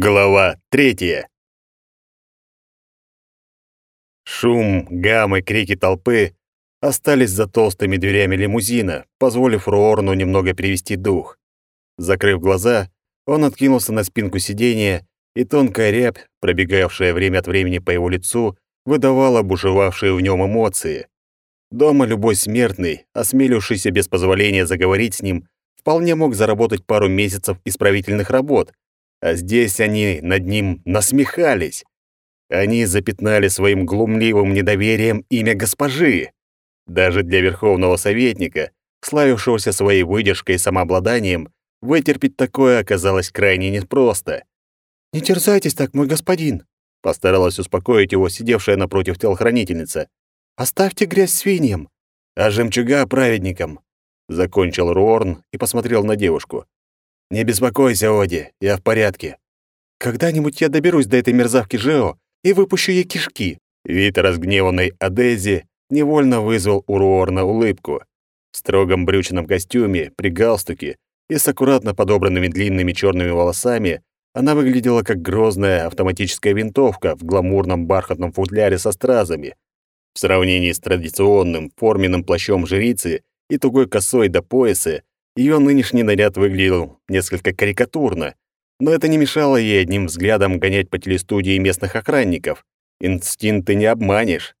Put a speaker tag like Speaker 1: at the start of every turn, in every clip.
Speaker 1: Глава третья. Шум, гам и крики толпы остались за толстыми дверями лимузина, позволив Руорну немного перевести дух. Закрыв глаза, он откинулся на спинку сиденья, и тонкая рябь, пробегавшая время от времени по его лицу, выдавала бушевавшие в нем эмоции. Дома любой смертный, осмелившийся без позволения заговорить с ним, вполне мог заработать пару месяцев исправительных работ, а здесь они над ним насмехались. Они запятнали своим глумливым недоверием имя госпожи. Даже для верховного советника, славившегося своей выдержкой и самообладанием, вытерпеть такое оказалось крайне непросто.
Speaker 2: «Не терзайтесь так, мой господин», — постаралась успокоить его сидевшая напротив телохранительница. «Оставьте грязь свиньям,
Speaker 1: а жемчуга праведникам», — закончил Руорн и посмотрел на девушку. «Не беспокойся, Оди, я в порядке».
Speaker 2: «Когда-нибудь я доберусь до этой мерзавки Жео и выпущу ей кишки».
Speaker 1: Вид разгневанной Адези невольно вызвал у Руорна улыбку. В строгом брючном костюме, при галстуке и с аккуратно подобранными длинными черными волосами она выглядела как грозная автоматическая винтовка в гламурном бархатном футляре со стразами. В сравнении с традиционным форменным плащом жрицы и тугой косой до пояса, ее нынешний наряд выглядел несколько карикатурно, но это не мешало ей одним взглядом гонять по телестудии местных охранников. Инстинкты не обманешь.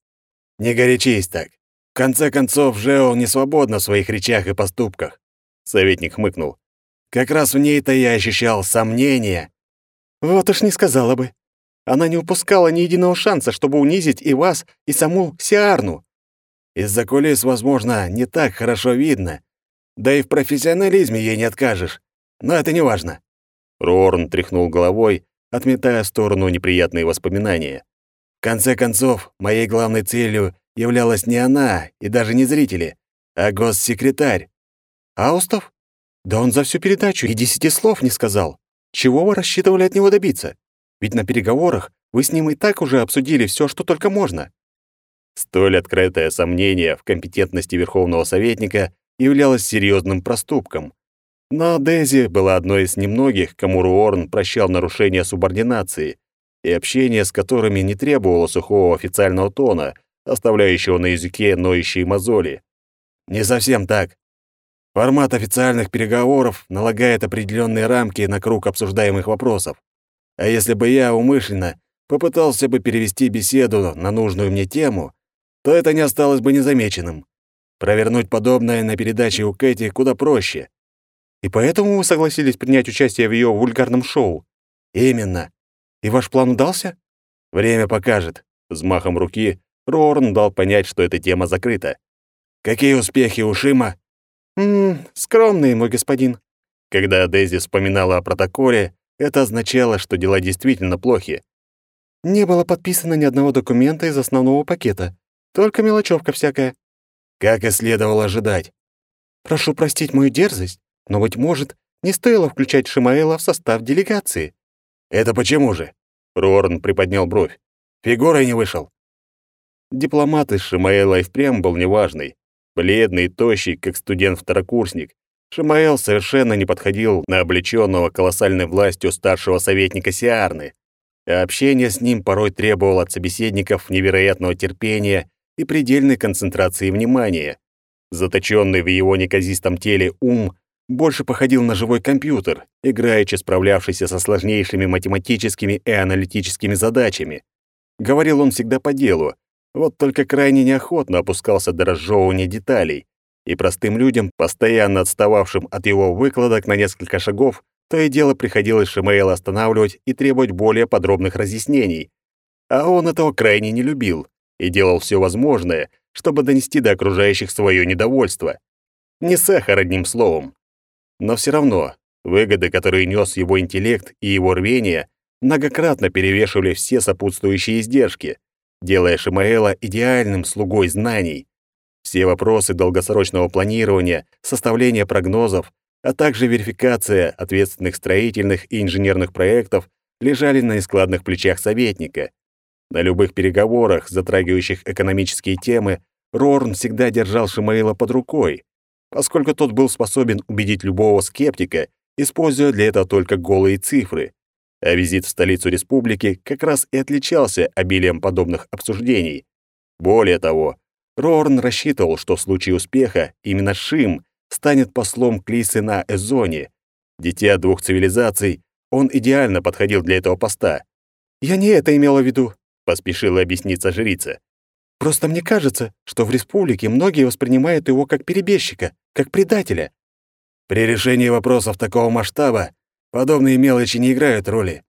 Speaker 1: «Не горячись так. В конце концов, Жео не свободна в своих речах и поступках», — советник хмыкнул. «Как раз в ней-то я ощущал сомнения».
Speaker 2: «Вот уж не сказала бы. Она не упускала ни единого шанса, чтобы унизить и вас, и саму Сиарну».
Speaker 1: «Из-за кулис, возможно, не так хорошо видно, да и в профессионализме ей не откажешь. Но это не важно. Рорн тряхнул головой, отметая сторону неприятные воспоминания. В конце концов, моей главной целью являлась не она и даже не зрители, а госсекретарь.
Speaker 2: Аустов? Да он за всю передачу и десяти слов не сказал. Чего вы рассчитывали от него добиться? Ведь на переговорах вы с ним и так уже обсудили все, что только можно.
Speaker 1: Столь открытое сомнение в компетентности верховного советника являлось серьезным проступком. Но Дейзи была одной из немногих, кому Руорн прощал нарушения субординации, и общение с которыми не требовало сухого официального тона, оставляющего на языке ноющие мозоли. Не совсем так. Формат официальных переговоров налагает определенные рамки на круг обсуждаемых вопросов. А если бы я умышленно попытался бы перевести беседу на нужную мне тему, то это не осталось бы незамеченным. Провернуть подобное на передаче у Кэти куда проще.
Speaker 2: И поэтому вы согласились принять участие в ее вульгарном шоу?
Speaker 1: Именно.
Speaker 2: И ваш план удался?
Speaker 1: Время покажет. Взмахом руки Рорн дал понять, что эта тема закрыта. Какие успехи у Шима?
Speaker 2: Ммм, скромные, мой господин.
Speaker 1: Когда Дейзи вспоминала о протоколе, это означало, что дела действительно плохи.
Speaker 2: Не было подписано ни одного документа из основного пакета. Только мелочевка всякая.
Speaker 1: Как и следовало ожидать.
Speaker 2: Прошу простить мою дерзость, но, быть может, не стоило включать Шимаэла в состав делегации.
Speaker 1: Это почему же? Рорн приподнял бровь. Фигурой не вышел. Дипломат из Шимаэла и впрямь был неважный. Бледный и тощий, как студент-второкурсник. Шимаэл совершенно не подходил на облечённого колоссальной властью старшего советника Сиарны. А общение с ним порой требовало от собеседников невероятного терпения и предельной концентрации внимания. Заточенный в его неказистом теле ум больше походил на живой компьютер, играючи справлявшийся со сложнейшими математическими и аналитическими задачами. Говорил он всегда по делу, вот только крайне неохотно опускался до разжевывания деталей, и простым людям, постоянно отстававшим от его выкладок на несколько шагов, то и дело приходилось Шимаэла останавливать и требовать более подробных разъяснений. А он этого крайне не любил и делал все возможное, чтобы донести до окружающих свое недовольство. Не сахар одним словом. Но все равно выгоды, которые нес его интеллект и его рвение, многократно перевешивали все сопутствующие издержки, делая Шимаэла идеальным слугой знаний. Все вопросы долгосрочного планирования, составления прогнозов, а также верификация ответственных строительных и инженерных проектов лежали на нескладных плечах советника. На любых переговорах, затрагивающих экономические темы, Рорн всегда держал Шимаила под рукой, поскольку тот был способен убедить любого скептика, используя для этого только голые цифры. А визит в столицу республики как раз и отличался обилием подобных обсуждений. Более того, Рорн рассчитывал, что в случае успеха именно Шим станет послом Клисы на Эзоне. Дитя двух цивилизаций, он идеально подходил для этого поста.
Speaker 2: «Я не это имела в виду», —
Speaker 1: поспешила объясниться жрица.
Speaker 2: «Просто мне кажется, что в республике многие воспринимают его как перебежчика, как предателя».
Speaker 3: При решении вопросов такого масштаба подобные мелочи не играют роли.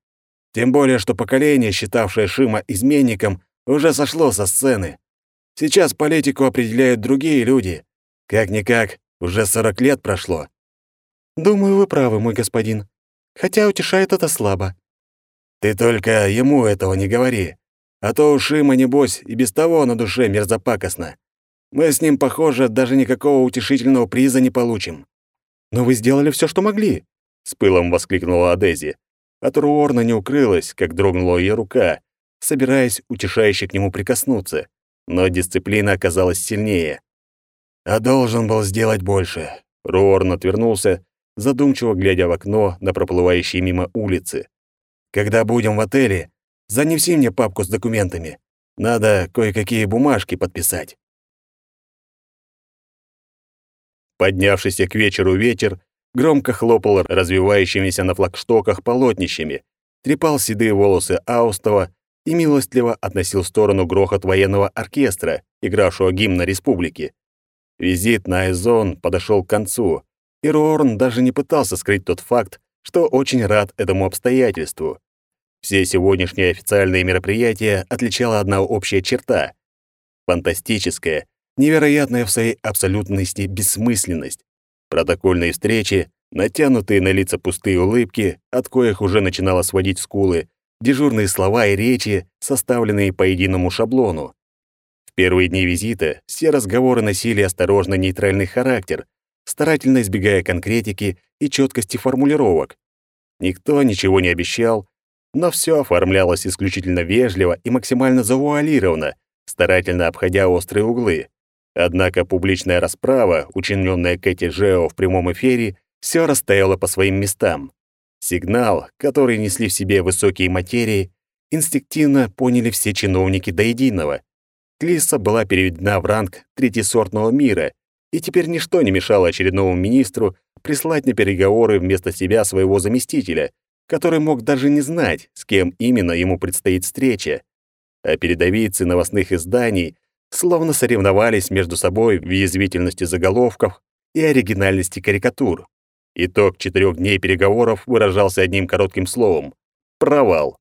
Speaker 3: Тем более, что поколение, считавшее Шима изменником, уже сошло со сцены. Сейчас политику определяют другие люди. Как-никак, уже 40 лет прошло.
Speaker 2: Думаю, вы правы, мой господин. Хотя утешает это слабо.
Speaker 3: Ты только ему этого не говори. А то у Шима, небось, и без того на душе мерзопакостно. Мы с ним, похоже, даже никакого утешительного приза не получим.
Speaker 2: Но вы сделали все, что могли, с пылом воскликнула Адези. От Руорна не укрылась, как дрогнула ее рука, собираясь утешающе к нему прикоснуться, но дисциплина оказалась сильнее.
Speaker 3: «А должен был сделать больше».
Speaker 1: Руорн отвернулся, задумчиво глядя в окно на проплывающие мимо улицы.
Speaker 3: «Когда будем в отеле, занеси мне папку с документами. Надо кое-какие бумажки подписать».
Speaker 1: Поднявшийся к вечеру ветер громко хлопал развивающимися на флагштоках полотнищами, трепал седые волосы Аустова и милостливо относил в сторону грохот военного оркестра, игравшего гимн республики. Визит на Эзон подошел к концу, и Рорн даже не пытался скрыть тот факт, что очень рад этому обстоятельству. Все сегодняшние официальные мероприятия отличала одна общая черта — фантастическая, невероятная в своей абсолютности бессмысленность. Протокольные встречи, натянутые на лица пустые улыбки, от коих уже начинало сводить скулы, дежурные слова и речи, составленные по единому шаблону. В первые дни визита все разговоры носили осторожно нейтральный характер, старательно избегая конкретики и четкости формулировок. Никто ничего не обещал, но все оформлялось исключительно вежливо и максимально завуалированно, старательно обходя острые углы. Однако публичная расправа, учиненная Кэти Жео в прямом эфире, все расстояла по своим местам. Сигнал, который несли в себе высокие материи, инстинктивно поняли все чиновники до единого. Клисса была переведена в ранг третьесортного мира, и теперь ничто не мешало очередному министру прислать на переговоры вместо себя своего заместителя, который мог даже не знать, с кем именно ему предстоит встреча. А передовицы новостных изданий словно соревновались между собой в язвительности заголовков и оригинальности карикатур. Итог четырех дней переговоров выражался одним коротким словом — провал.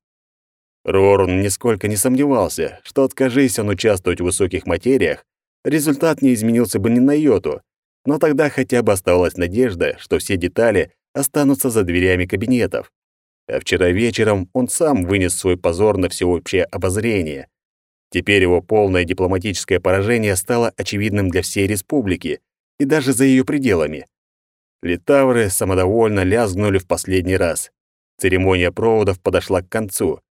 Speaker 1: Рорн нисколько не сомневался, что, откажись он участвовать в высоких материях, результат не изменился бы ни на йоту, но тогда хотя бы оставалась надежда, что все детали останутся за дверями кабинетов. А вчера вечером он сам вынес свой позор на всеобщее обозрение. Теперь его полное дипломатическое поражение стало очевидным для всей республики и даже за ее пределами. Литавры самодовольно лязгнули в последний раз. Церемония проводов подошла к концу.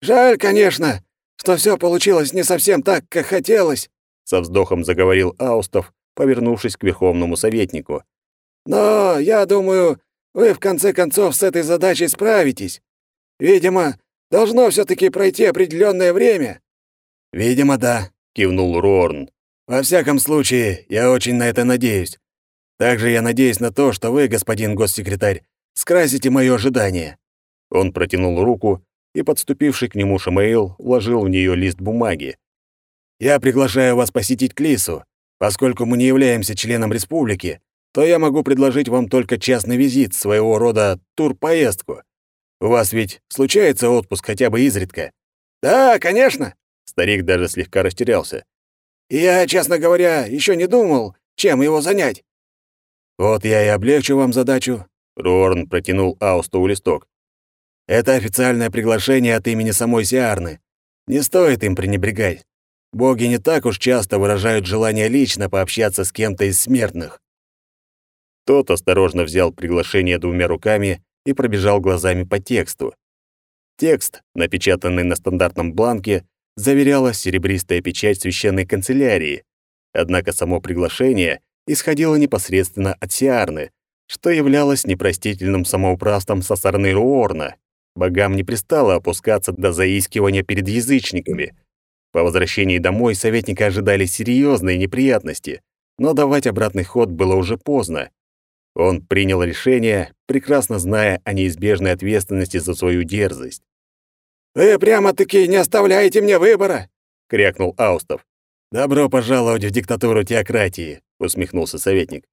Speaker 3: «Жаль, конечно, что все получилось не совсем так, как хотелось»,
Speaker 1: со вздохом заговорил Аустов, повернувшись к верховному советнику.
Speaker 3: «Но, я думаю, вы в конце концов с этой задачей справитесь. Видимо, должно все таки пройти определенное время». «Видимо, да», — кивнул Рорн. «Во всяком случае, я очень на это надеюсь. Также я надеюсь на то, что вы, господин госсекретарь, скрасите моё ожидание».
Speaker 1: Он протянул руку, и подступивший к нему Шамаил вложил в неё лист бумаги.
Speaker 3: «Я приглашаю вас посетить Клису. Поскольку мы не являемся членом республики, то я могу предложить вам только частный визит, своего рода турпоездку. У вас ведь случается отпуск хотя бы изредка?» «Да, конечно!»
Speaker 1: Старик даже слегка растерялся.
Speaker 3: «Я, честно говоря, ещё не думал, чем его занять. «Вот я и облегчу вам задачу», — Рорн протянул Аустову листок. «Это официальное приглашение от имени самой Сиарны. Не стоит им пренебрегать. Боги не так уж часто выражают желание лично пообщаться с кем-то из смертных».
Speaker 1: Тот осторожно взял приглашение двумя руками и пробежал глазами по тексту. Текст, напечатанный на стандартном бланке, заверяла серебристая печать священной канцелярии. Однако само приглашение исходило непосредственно от Сиарны, что являлось непростительным самоуправством со стороны Руорна.
Speaker 2: Богам не пристало опускаться до заискивания перед язычниками. По возвращении домой советника ожидали серьезные неприятности, но давать обратный ход было уже поздно. Он принял решение, прекрасно зная о неизбежной ответственности за свою дерзость.
Speaker 3: «Вы прямо-таки не оставляете мне выбора!»
Speaker 2: — крякнул Аустов. «Добро пожаловать в диктатуру теократии», — усмехнулся советник.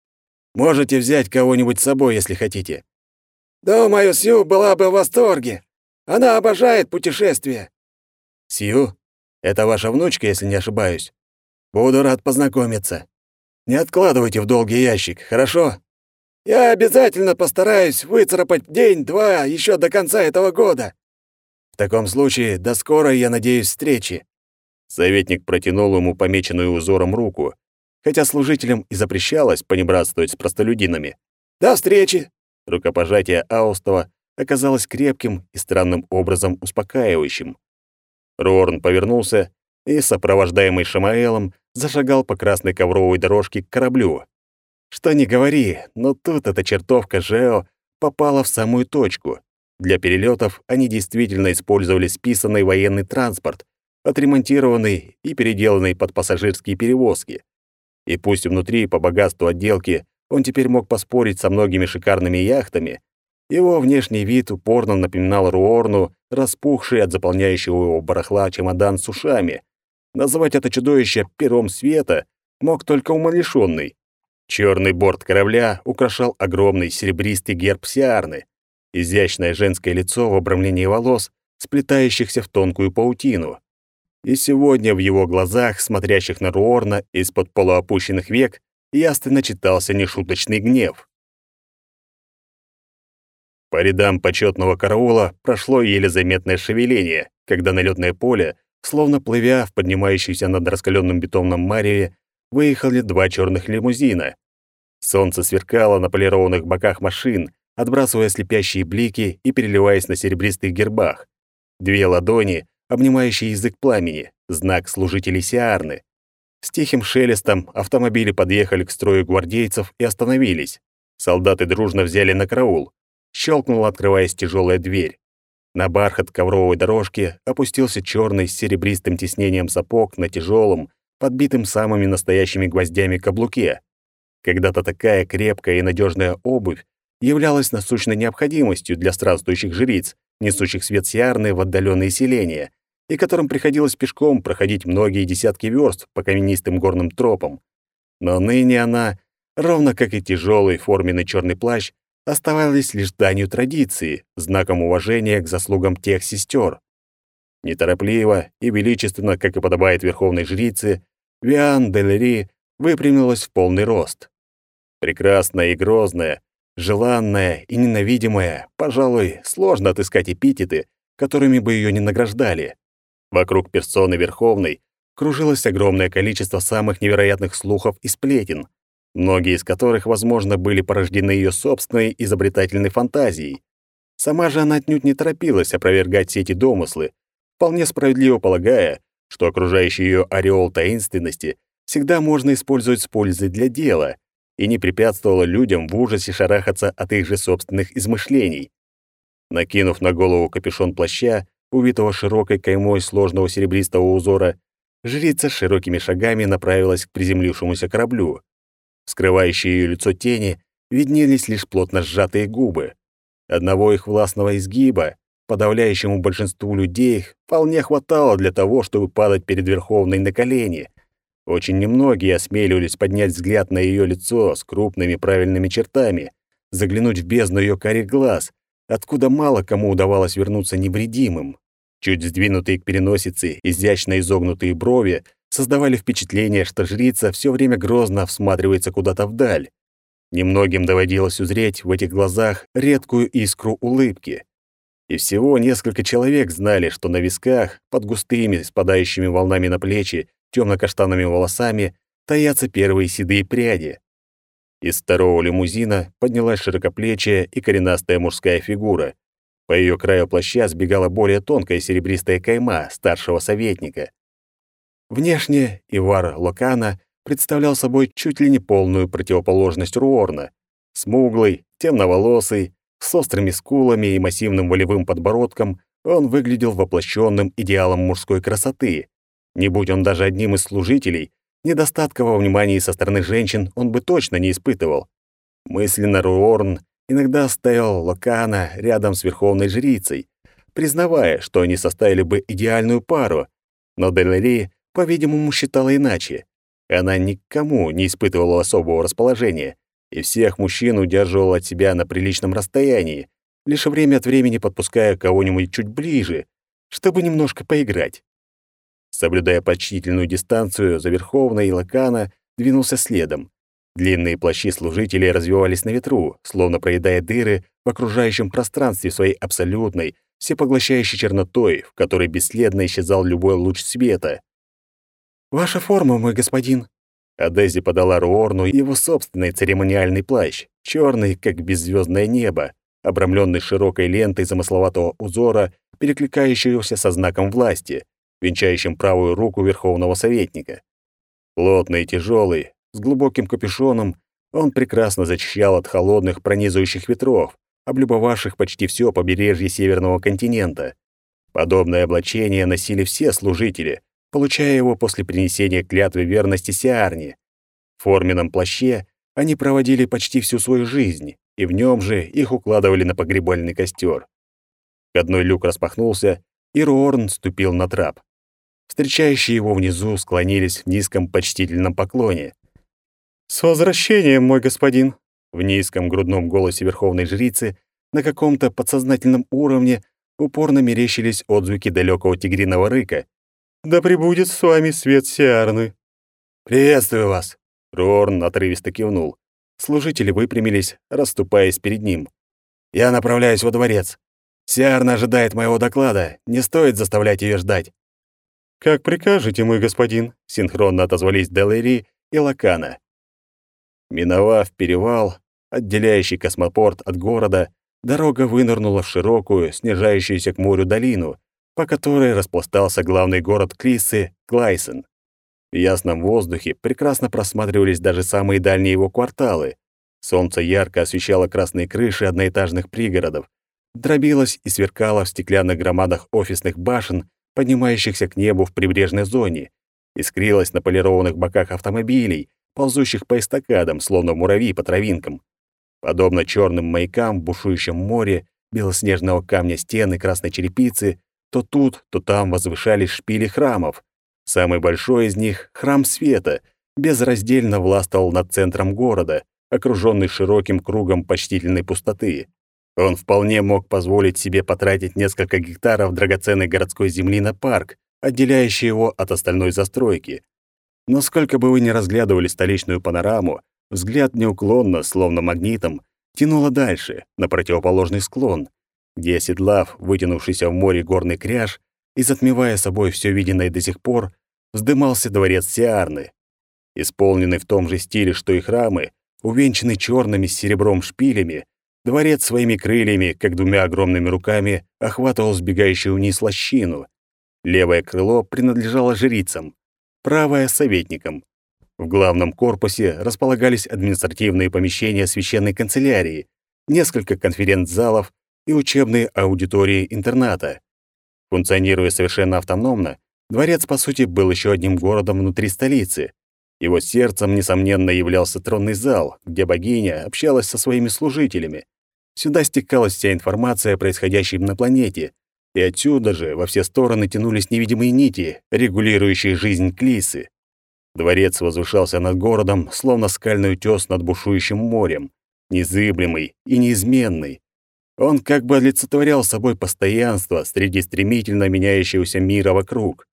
Speaker 2: «Можете взять кого-нибудь с собой, если хотите».
Speaker 3: «Думаю, Сью была бы в восторге. Она обожает путешествия».
Speaker 2: «Сью? Это ваша внучка, если не ошибаюсь. Буду рад познакомиться. Не откладывайте в долгий ящик, хорошо?»
Speaker 3: Я обязательно постараюсь выцарапать день-два еще до конца этого года.
Speaker 2: В таком случае, до скорой, я надеюсь, встречи. Советник протянул ему помеченную узором руку, хотя служителям и запрещалось понебратствовать с простолюдинами.
Speaker 3: До встречи.
Speaker 2: Рукопожатие Аустова оказалось крепким и странным образом успокаивающим. Рорн повернулся и, сопровождаемый Шамаэлом, зашагал по красной ковровой дорожке к кораблю. Что ни говори, но тут эта чертовка Жео попала в самую точку. Для перелетов они действительно использовали списанный военный транспорт, отремонтированный и переделанный под пассажирские перевозки. И пусть внутри по богатству отделки он теперь мог поспорить со многими шикарными яхтами, его внешний вид упорно напоминал Руорну, распухший от заполняющего его барахла чемодан с ушами. Назвать это чудовище пером света мог только умалишённый. Черный борт корабля украшал огромный серебристый герб Сиарны, изящное женское лицо в обрамлении волос, сплетающихся в тонкую паутину. И сегодня в его глазах, смотрящих на Руорна из-под полуопущенных век, ясно читался нешуточный гнев. По рядам почетного караула прошло еле заметное шевеление, когда на лётное поле, словно плывя в поднимающейся над раскаленным бетонном мареве, выехали два черных лимузина. Солнце сверкало на полированных боках машин, отбрасывая слепящие блики и переливаясь на серебристых гербах. Две ладони, обнимающие язык пламени, знак служителей Сиарны. С тихим шелестом автомобили подъехали к строю гвардейцев и остановились. Солдаты дружно взяли на караул. Щелкнула, открываясь тяжелая дверь. На бархат ковровой дорожки опустился черный с серебристым тиснением сапог на тяжелом, подбитым самыми настоящими гвоздями каблуке. Когда-то такая крепкая и надежная обувь являлась насущной необходимостью для странствующих жриц, несущих свет Сиарны в отдаленные селения, и которым приходилось пешком проходить многие десятки верст по каменистым горным тропам. Но ныне она, ровно как и тяжелый форменный черный плащ, оставалась лишь данью традиции, знаком уважения к заслугам тех сестер. Неторопливо и величественно, как и подобает верховной жрице, Виан Делери выпрямилась в полный рост. Прекрасная и грозная, желанная и ненавидимая, пожалуй, сложно отыскать эпитеты, которыми бы ее не награждали. Вокруг персоны Верховной кружилось огромное количество самых невероятных слухов и сплетен, многие из которых, возможно, были порождены ее собственной изобретательной фантазией. Сама же она отнюдь не торопилась опровергать все эти домыслы, вполне справедливо полагая, что окружающий ее ореол таинственности всегда можно использовать с пользой для дела и не препятствовало людям в ужасе шарахаться от их же собственных измышлений. Накинув на голову капюшон плаща, увитого широкой каймой сложного серебристого узора, жрица широкими шагами направилась к приземлившемуся кораблю. Скрывающие ее лицо тени виднелись лишь плотно сжатые губы. Одного их властного изгиба, подавляющему большинству людей, вполне хватало для того, чтобы падать перед Верховной на колени — очень немногие осмеливались поднять взгляд на ее лицо с крупными правильными чертами, заглянуть в бездну ее карих глаз, откуда мало кому удавалось вернуться невредимым. Чуть сдвинутые к переносице, изящно изогнутые брови создавали впечатление, что жрица все время грозно всматривается куда-то вдаль. Немногим доводилось узреть в этих глазах редкую искру улыбки. И всего несколько человек знали, что на висках, под густыми, спадающими волнами на плечи, темно-каштановыми волосами таятся первые седые пряди. Из второго лимузина поднялась широкоплечая и коренастая мужская фигура. По ее краю плаща сбегала более тонкая серебристая кайма старшего советника. Внешне Ивар Локана представлял собой чуть ли не полную противоположность Руорна. Смуглый, темноволосый, С острыми скулами и массивным волевым подбородком он выглядел воплощенным идеалом мужской красоты. Не будь он даже одним из служителей, недостатка во внимании со стороны женщин он бы точно не испытывал. Мысленно Руорн иногда ставил Локана рядом с верховной жрицей, признавая, что они составили бы идеальную пару, но Делари, по-видимому, считала иначе. Она никому не испытывала особого расположения, и всех мужчин удерживала от себя на приличном расстоянии, лишь время от времени подпуская кого-нибудь чуть ближе, чтобы немножко поиграть. Соблюдая почтительную дистанцию, за Верховной и Лакана двинулся следом. Длинные плащи служителей развивались на ветру, словно проедая дыры в окружающем пространстве своей абсолютной, всепоглощающей чернотой, в которой бесследно исчезал любой луч света. «Ваша форма, мой господин!» Адези подала Руорну его собственный церемониальный плащ, черный, как беззвездное небо, обрамленный широкой лентой замысловатого узора, перекликающегося со знаком власти, венчающим правую руку верховного советника. Плотный и тяжелый, с глубоким капюшоном, он прекрасно защищал от холодных пронизывающих ветров, облюбовавших почти все побережье Северного континента. Подобное облачение носили все служители, получая его после принесения клятвы верности Сиарни. В форменном плаще они проводили почти всю свою жизнь, и в нем же их укладывали на погребальный костер. Входной люк распахнулся, и Руорн ступил на трап. Встречающие его внизу склонились в низком почтительном поклоне. «С возвращением, мой господин!» В низком грудном голосе верховной жрицы на каком-то подсознательном уровне упорно мерещились отзвуки далекого тигриного рыка. «Да пребудет с вами свет Сиарны!» «Приветствую вас!» Рорн отрывисто кивнул. Служители выпрямились, расступаясь перед ним. «Я направляюсь во дворец. Сиарна ожидает моего доклада. Не стоит заставлять ее ждать». «Как прикажете, мой господин», — синхронно отозвались Делэри и Лакана. Миновав перевал, отделяющий космопорт от города, дорога вынырнула в широкую, снижающуюся к морю долину, по которой распластался главный город Клисы — Клайсен. В ясном воздухе прекрасно просматривались даже самые дальние его кварталы. Солнце ярко освещало красные крыши одноэтажных пригородов, дробилось и сверкало в стеклянных громадах офисных башен, поднимающихся к небу в прибрежной зоне, искрилось на полированных боках автомобилей, ползущих по эстакадам, словно муравьи по травинкам. Подобно черным маякам в бушующем море, белоснежного камня стены красной черепицы, то тут, то там возвышались шпили храмов. Самый большой из них — храм света, безраздельно властвовал над центром города, окружённый широким кругом почтительной пустоты. Он вполне мог позволить себе потратить несколько гектаров драгоценной городской земли на парк, отделяющий его от остальной застройки. Но сколько бы вы ни разглядывали столичную панораму, взгляд неуклонно, словно магнитом, тянуло дальше, на противоположный склон, где, вытянувшийся в море горный кряж и затмевая собой все виденное до сих пор, вздымался дворец Сиарны. Исполненный в том же стиле, что и храмы, увенчанный черными с серебром шпилями, дворец своими крыльями, как двумя огромными руками, охватывал сбегающую вниз лощину. Левое крыло принадлежало жрицам, правое — советникам. В главном корпусе располагались административные помещения священной канцелярии, несколько конференц-залов и учебные аудитории интерната. Функционируя совершенно автономно, дворец, по сути, был еще одним городом внутри столицы. Его сердцем, несомненно, являлся тронный зал, где богиня общалась со своими служителями. Сюда стекалась вся информация о происходящем на планете, и отсюда же во все стороны тянулись невидимые нити, регулирующие жизнь Клисы. Дворец возвышался над городом, словно скальный утёс над бушующим морем, незыблемый и неизменный. Он как бы олицетворял собой постоянство среди стремительно меняющегося мира вокруг.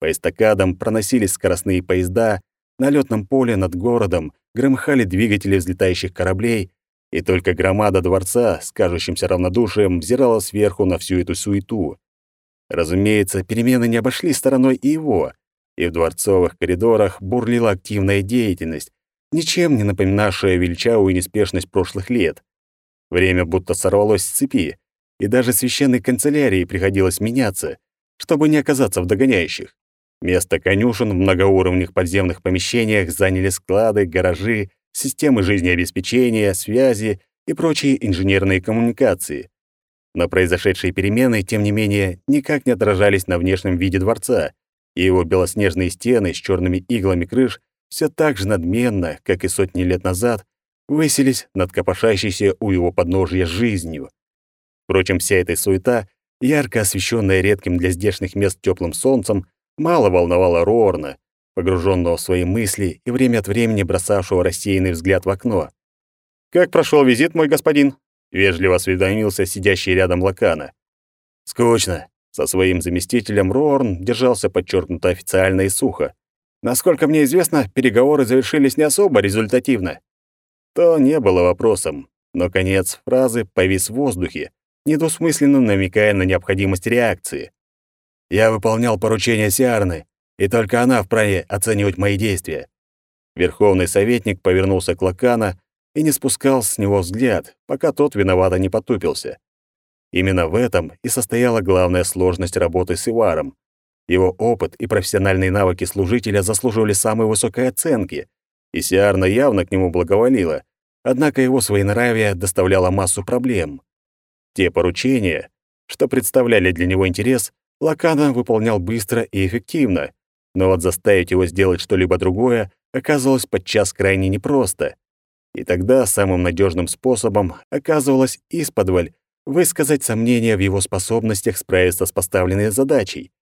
Speaker 2: По эстакадам проносились скоростные поезда, на лётном поле над городом громыхали двигатели взлетающих кораблей, и только громада дворца с кажущимся равнодушием взирала сверху на всю эту суету. Разумеется, перемены не обошли стороной и его, и в дворцовых коридорах бурлила активная деятельность, ничем не напоминавшая величавую неспешность прошлых лет. Время будто сорвалось с цепи, и даже священной канцелярии приходилось меняться, чтобы не оказаться в догоняющих. Место конюшен в многоуровневых подземных помещениях заняли склады, гаражи, системы жизнеобеспечения, связи и прочие инженерные коммуникации. Но произошедшие перемены, тем не менее, никак не отражались на внешнем виде дворца, и его белоснежные стены с черными иглами крыш все так же надменно, как и сотни лет назад, высились над копошащейся у его подножья жизнью. Впрочем, вся эта суета, ярко освещенная редким для здешних мест теплым солнцем, мало волновала Рорна, погруженного в свои мысли и время от времени бросавшего рассеянный взгляд в окно. «Как прошел визит, мой господин?» — вежливо осведомился сидящий рядом Лакана. «Скучно». Со своим заместителем Рорн держался подчеркнуто официально и сухо. «Насколько мне известно, переговоры завершились не особо результативно». То не было вопросом, но конец фразы повис в воздухе, недвусмысленно намекая на необходимость реакции. «Я выполнял поручение Сиарны, и только она вправе оценивать мои действия». Верховный советник повернулся к Лакана и не спускал с него взгляд, пока тот виновато не потупился. Именно в этом и состояла главная сложность работы с Иваром. Его опыт и профессиональные навыки служителя заслуживали самой высокой оценки, и Сиарна явно к нему благоволила, однако его своенравие доставляло массу проблем. Те поручения, что представляли для него интерес, Лакана выполнял быстро и эффективно, но вот заставить его сделать что-либо другое оказывалось подчас крайне непросто. И тогда самым надежным способом оказывалось исподволь высказать сомнения в его способностях справиться с поставленной задачей.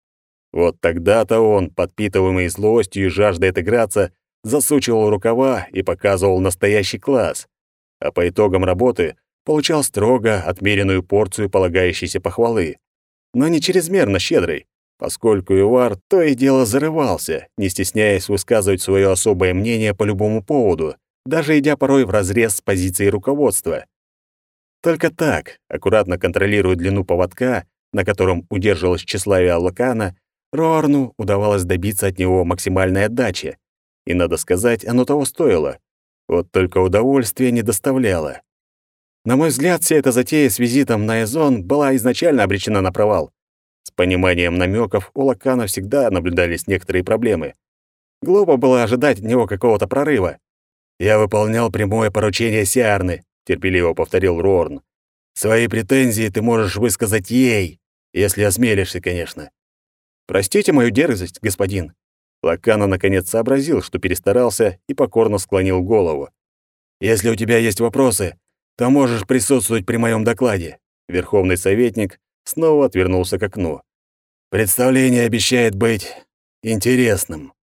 Speaker 2: Вот тогда-то он, подпитываемый злостью и жаждой отыграться, засучивал рукава и показывал настоящий класс. А по итогам работы получал строго отмеренную порцию полагающейся похвалы. Но не чрезмерно щедрой, поскольку Ивар то и дело зарывался, не стесняясь высказывать свое особое мнение по любому поводу, даже идя порой вразрез с позицией руководства. Только так, аккуратно контролируя длину поводка, на котором удерживалась тщеславие Аллакана, Рорну удавалось добиться от него максимальной отдачи. И, надо сказать, оно того стоило. Вот только удовольствия не доставляло. На мой взгляд, вся эта затея с визитом на Эзон была изначально обречена на провал. С пониманием намеков у Лакана всегда наблюдались некоторые проблемы. Глупо было ожидать от него какого-то прорыва. «Я выполнял прямое поручение Сиарны», — терпеливо повторил Рорн. «Свои претензии ты можешь высказать ей, если осмелишься, конечно». «Простите мою дерзость, господин». Лакана наконец сообразил, что перестарался, и покорно склонил голову. «Если у тебя есть вопросы, то можешь присутствовать при моем докладе». Верховный советник снова отвернулся к окну. «Представление обещает быть интересным».